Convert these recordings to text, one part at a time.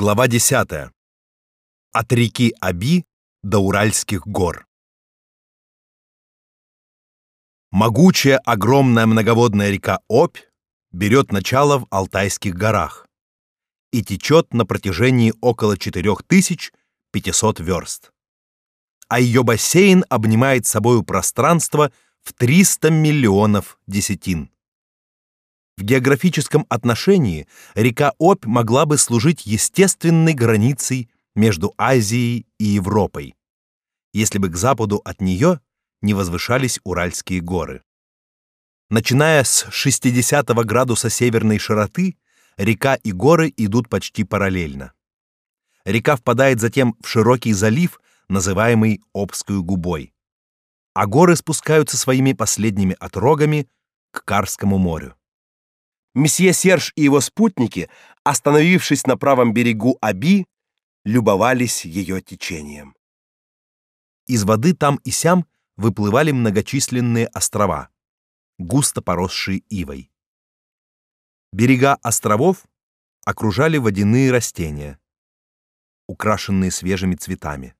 Глава 10. От реки Аби до Уральских гор. Могучая огромная многоводная река Обь берет начало в Алтайских горах и течет на протяжении около 4500 верст. А ее бассейн обнимает собою пространство в 300 миллионов десятин. В географическом отношении река Обь могла бы служить естественной границей между Азией и Европой, если бы к западу от нее не возвышались Уральские горы. Начиная с 60 градуса северной широты, река и горы идут почти параллельно. Река впадает затем в широкий залив, называемый Обской губой, а горы спускаются своими последними отрогами к Карскому морю. Месье Серж и его спутники, остановившись на правом берегу Аби, любовались ее течением. Из воды там и сям выплывали многочисленные острова, густо поросшие ивой. Берега островов окружали водяные растения, украшенные свежими цветами.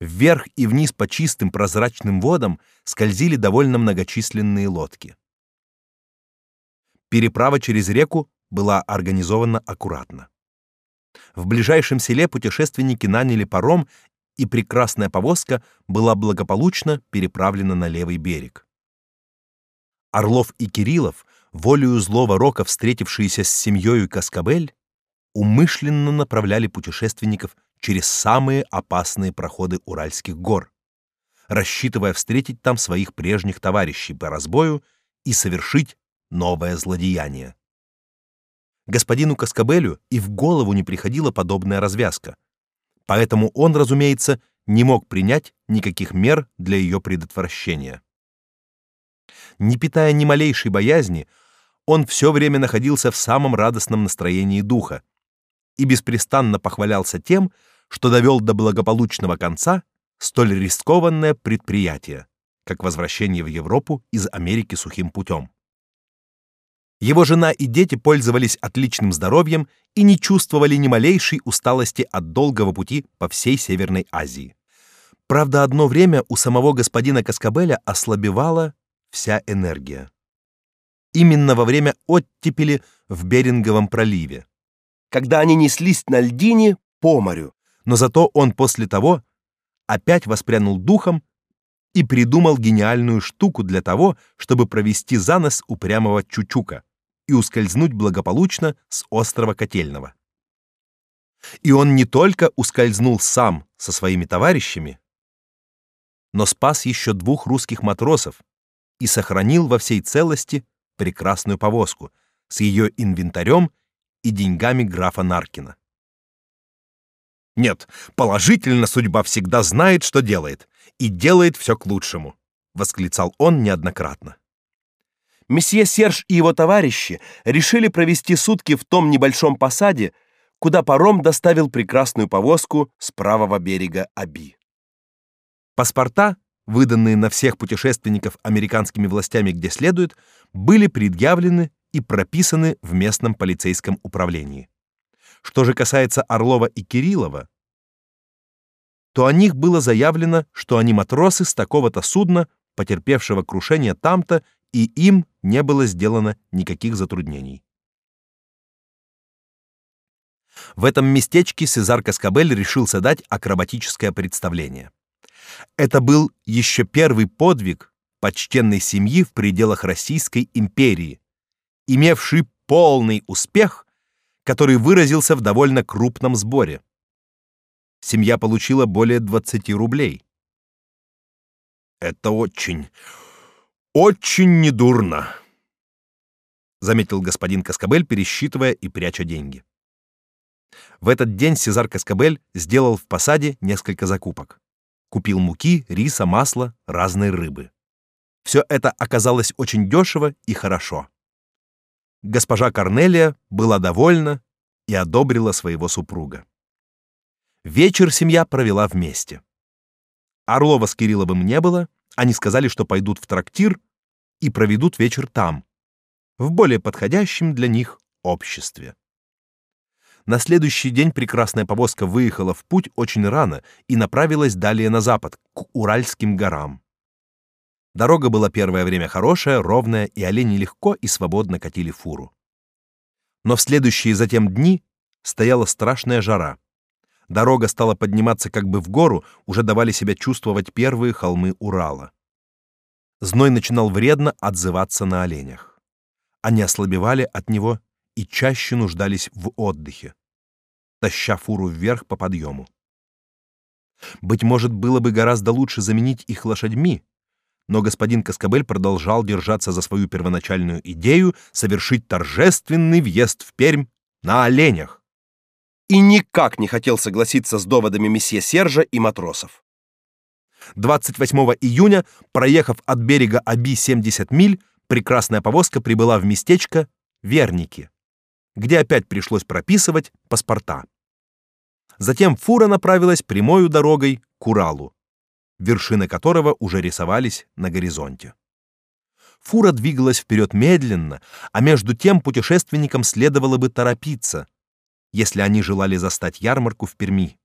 Вверх и вниз по чистым прозрачным водам скользили довольно многочисленные лодки. Переправа через реку была организована аккуратно. В ближайшем селе путешественники наняли паром, и прекрасная повозка была благополучно переправлена на левый берег. Орлов и Кириллов, волею злого рока встретившиеся с семьей Каскабель, умышленно направляли путешественников через самые опасные проходы Уральских гор, рассчитывая встретить там своих прежних товарищей по разбою и совершить новое злодеяние. Господину Каскабелю и в голову не приходила подобная развязка. Поэтому он, разумеется, не мог принять никаких мер для ее предотвращения. Не питая ни малейшей боязни, он все время находился в самом радостном настроении духа и беспрестанно похвалялся тем, что довел до благополучного конца столь рискованное предприятие, как возвращение в Европу из Америки сухим путем. Его жена и дети пользовались отличным здоровьем и не чувствовали ни малейшей усталости от долгого пути по всей Северной Азии. Правда, одно время у самого господина Каскабеля ослабевала вся энергия. Именно во время оттепели в Беринговом проливе, когда они неслись на льдине по морю, но зато он после того опять воспрянул духом и придумал гениальную штуку для того, чтобы провести за нос упрямого Чучука и ускользнуть благополучно с острова Котельного. И он не только ускользнул сам со своими товарищами, но спас еще двух русских матросов и сохранил во всей целости прекрасную повозку с ее инвентарем и деньгами графа Наркина. Нет, положительно судьба всегда знает, что делает, и делает все к лучшему, восклицал он неоднократно. Месье Серж и его товарищи решили провести сутки в том небольшом посаде, куда паром доставил прекрасную повозку с правого берега Аби. Паспорта, выданные на всех путешественников американскими властями где следует, были предъявлены и прописаны в местном полицейском управлении. Что же касается Орлова и Кириллова, то о них было заявлено, что они матросы с такого-то судна, потерпевшего крушение там-то и им не было сделано никаких затруднений. В этом местечке Сезар Каскабель решился дать акробатическое представление. Это был еще первый подвиг почтенной семьи в пределах Российской империи, имевший полный успех, который выразился в довольно крупном сборе. Семья получила более 20 рублей. Это очень, очень недурно, заметил господин Каскабель, пересчитывая и пряча деньги. В этот день Сезар Каскабель сделал в посаде несколько закупок. Купил муки, риса, масла, разной рыбы. Все это оказалось очень дешево и хорошо. Госпожа Корнелия была довольна и одобрила своего супруга. Вечер семья провела вместе. Орлова с Кирилловым не было, они сказали, что пойдут в трактир и проведут вечер там, в более подходящем для них обществе. На следующий день прекрасная повозка выехала в путь очень рано и направилась далее на запад, к Уральским горам. Дорога была первое время хорошая, ровная, и олени легко и свободно катили фуру. Но в следующие затем дни стояла страшная жара. Дорога стала подниматься как бы в гору, уже давали себя чувствовать первые холмы Урала. Зной начинал вредно отзываться на оленях. Они ослабевали от него и чаще нуждались в отдыхе, таща фуру вверх по подъему. Быть может, было бы гораздо лучше заменить их лошадьми, но господин Каскабель продолжал держаться за свою первоначальную идею совершить торжественный въезд в Пермь на оленях. И никак не хотел согласиться с доводами месье Сержа и матросов. 28 июня, проехав от берега Аби 70 миль, прекрасная повозка прибыла в местечко Верники, где опять пришлось прописывать паспорта. Затем фура направилась прямой дорогой к Уралу, вершины которого уже рисовались на горизонте. Фура двигалась вперед медленно, а между тем путешественникам следовало бы торопиться, если они желали застать ярмарку в Перми.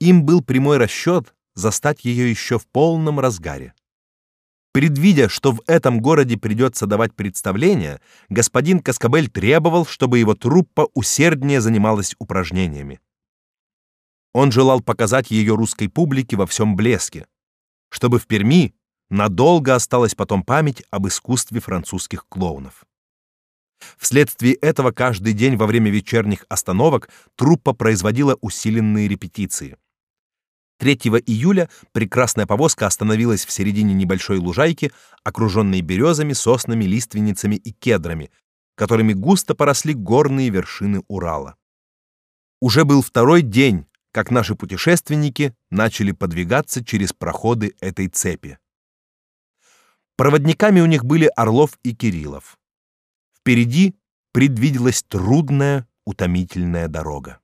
Им был прямой расчет застать ее еще в полном разгаре. Предвидя, что в этом городе придется давать представление, господин Каскабель требовал, чтобы его труппа усерднее занималась упражнениями. Он желал показать ее русской публике во всем блеске, чтобы в Перми надолго осталась потом память об искусстве французских клоунов. Вследствие этого каждый день во время вечерних остановок труппа производила усиленные репетиции. 3 июля прекрасная повозка остановилась в середине небольшой лужайки, окруженной березами, соснами, лиственницами и кедрами, которыми густо поросли горные вершины Урала. Уже был второй день, как наши путешественники начали подвигаться через проходы этой цепи. Проводниками у них были Орлов и Кириллов. Впереди предвиделась трудная, утомительная дорога.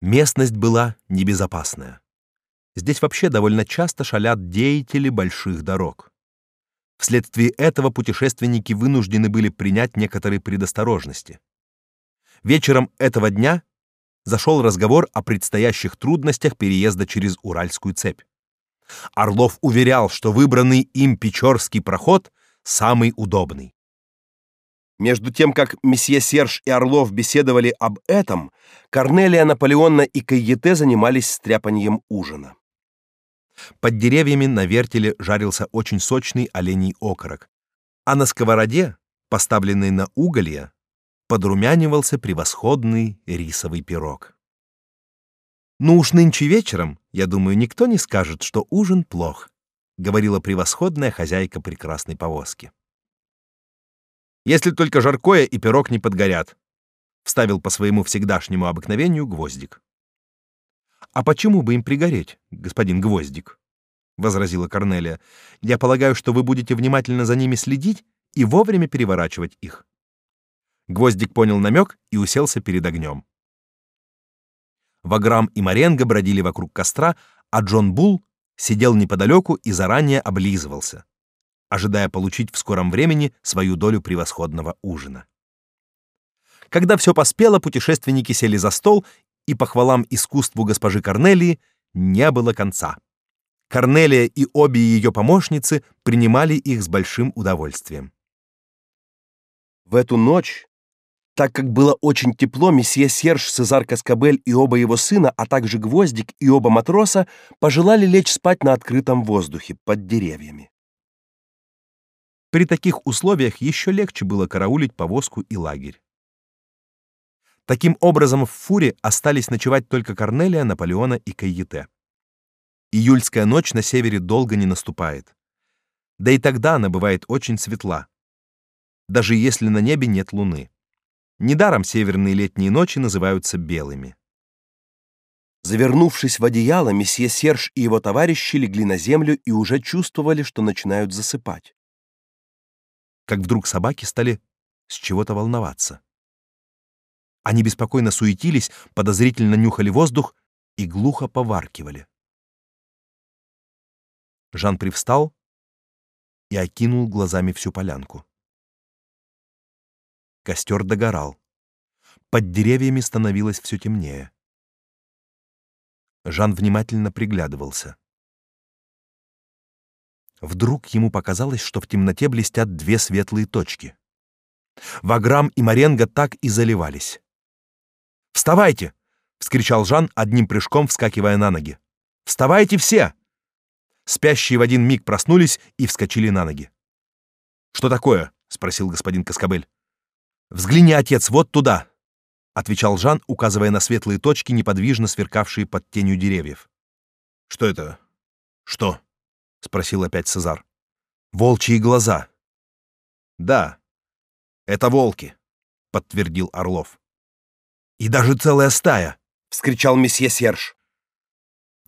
Местность была небезопасная. Здесь вообще довольно часто шалят деятели больших дорог. Вследствие этого путешественники вынуждены были принять некоторые предосторожности. Вечером этого дня зашел разговор о предстоящих трудностях переезда через Уральскую цепь. Орлов уверял, что выбранный им Печорский проход самый удобный. Между тем, как месье Серж и Орлов беседовали об этом, Корнелия Наполеонна и Кайете занимались стряпанием ужина. Под деревьями на вертеле жарился очень сочный оленей окорок, а на сковороде, поставленной на уголья, подрумянивался превосходный рисовый пирог. «Ну уж нынче вечером, я думаю, никто не скажет, что ужин плох», говорила превосходная хозяйка прекрасной повозки. «Если только жаркое и пирог не подгорят», вставил по своему всегдашнему обыкновению Гвоздик. «А почему бы им пригореть, господин Гвоздик?» возразила Корнелия. «Я полагаю, что вы будете внимательно за ними следить и вовремя переворачивать их. Гвоздик понял намек и уселся перед огнем. Ваграм и Маренго бродили вокруг костра, а Джон Бул сидел неподалеку и заранее облизывался, ожидая получить в скором времени свою долю превосходного ужина. Когда все поспело, путешественники сели за стол, и похвалам искусству госпожи Корнелии не было конца. Корнелия и обе ее помощницы принимали их с большим удовольствием. В эту ночь так как было очень тепло, месье Серж, Сезар Каскабель и оба его сына, а также Гвоздик и оба матроса пожелали лечь спать на открытом воздухе под деревьями. При таких условиях еще легче было караулить повозку и лагерь. Таким образом, в фуре остались ночевать только Корнелия, Наполеона и Кайете. Июльская ночь на севере долго не наступает. Да и тогда она бывает очень светла, даже если на небе нет луны. Недаром северные летние ночи называются белыми. Завернувшись в одеяло, месье Серж и его товарищи легли на землю и уже чувствовали, что начинают засыпать. Как вдруг собаки стали с чего-то волноваться. Они беспокойно суетились, подозрительно нюхали воздух и глухо поваркивали. Жан привстал и окинул глазами всю полянку. Костер догорал. Под деревьями становилось все темнее. Жан внимательно приглядывался. Вдруг ему показалось, что в темноте блестят две светлые точки. Ваграм и Маренго так и заливались. «Вставайте!» — вскричал Жан, одним прыжком вскакивая на ноги. «Вставайте все!» Спящие в один миг проснулись и вскочили на ноги. «Что такое?» — спросил господин Каскабель. «Взгляни, отец, вот туда!» — отвечал Жан, указывая на светлые точки, неподвижно сверкавшие под тенью деревьев. «Что это? Что?» — спросил опять Цезар. «Волчьи глаза». «Да, это волки», — подтвердил Орлов. «И даже целая стая!» — вскричал месье Серж.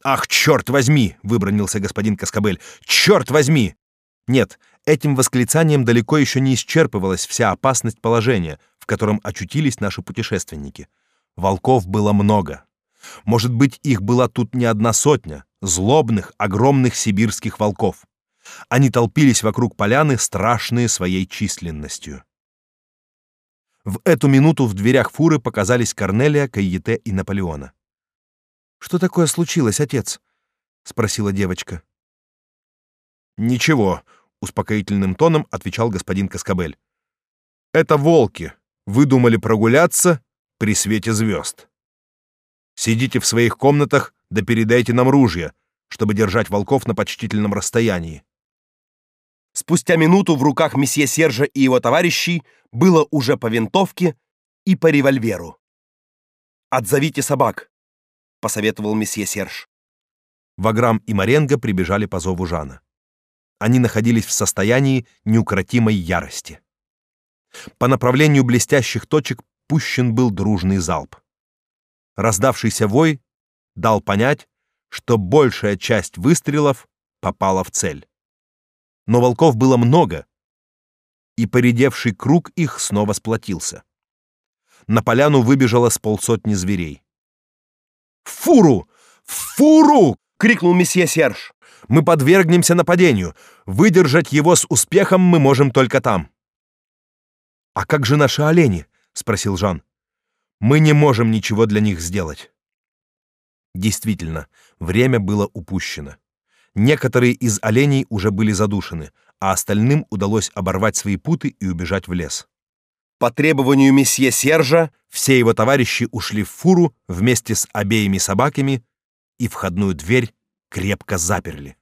«Ах, черт возьми!» — выбронился господин Каскабель. «Черт возьми!» Нет, этим восклицанием далеко еще не исчерпывалась вся опасность положения, в котором очутились наши путешественники. Волков было много. Может быть, их была тут не одна сотня, злобных, огромных сибирских волков. Они толпились вокруг поляны, страшные своей численностью. В эту минуту в дверях фуры показались Корнелия, Кайете и Наполеона. Что такое случилось, отец? спросила девочка. Ничего, успокоительным тоном отвечал господин Каскабель. Это волки. Выдумали прогуляться при свете звезд. Сидите в своих комнатах, да передайте нам ружья, чтобы держать волков на почтительном расстоянии. Спустя минуту в руках месье Сержа и его товарищей было уже по винтовке и по револьверу. «Отзовите собак», — посоветовал месье Серж. Ваграм и Маренго прибежали по зову Жана. Они находились в состоянии неукротимой ярости. По направлению блестящих точек пущен был дружный залп. Раздавшийся вой дал понять, что большая часть выстрелов попала в цель. Но волков было много, и поредевший круг их снова сплотился. На поляну выбежало с полсотни зверей. «Фуру! Фуру!» — крикнул месье Серж. «Мы подвергнемся нападению. Выдержать его с успехом мы можем только там». «А как же наши олени?» — спросил Жан. «Мы не можем ничего для них сделать». Действительно, время было упущено. Некоторые из оленей уже были задушены, а остальным удалось оборвать свои путы и убежать в лес. По требованию месье Сержа все его товарищи ушли в фуру вместе с обеими собаками и входную дверь крепко заперли.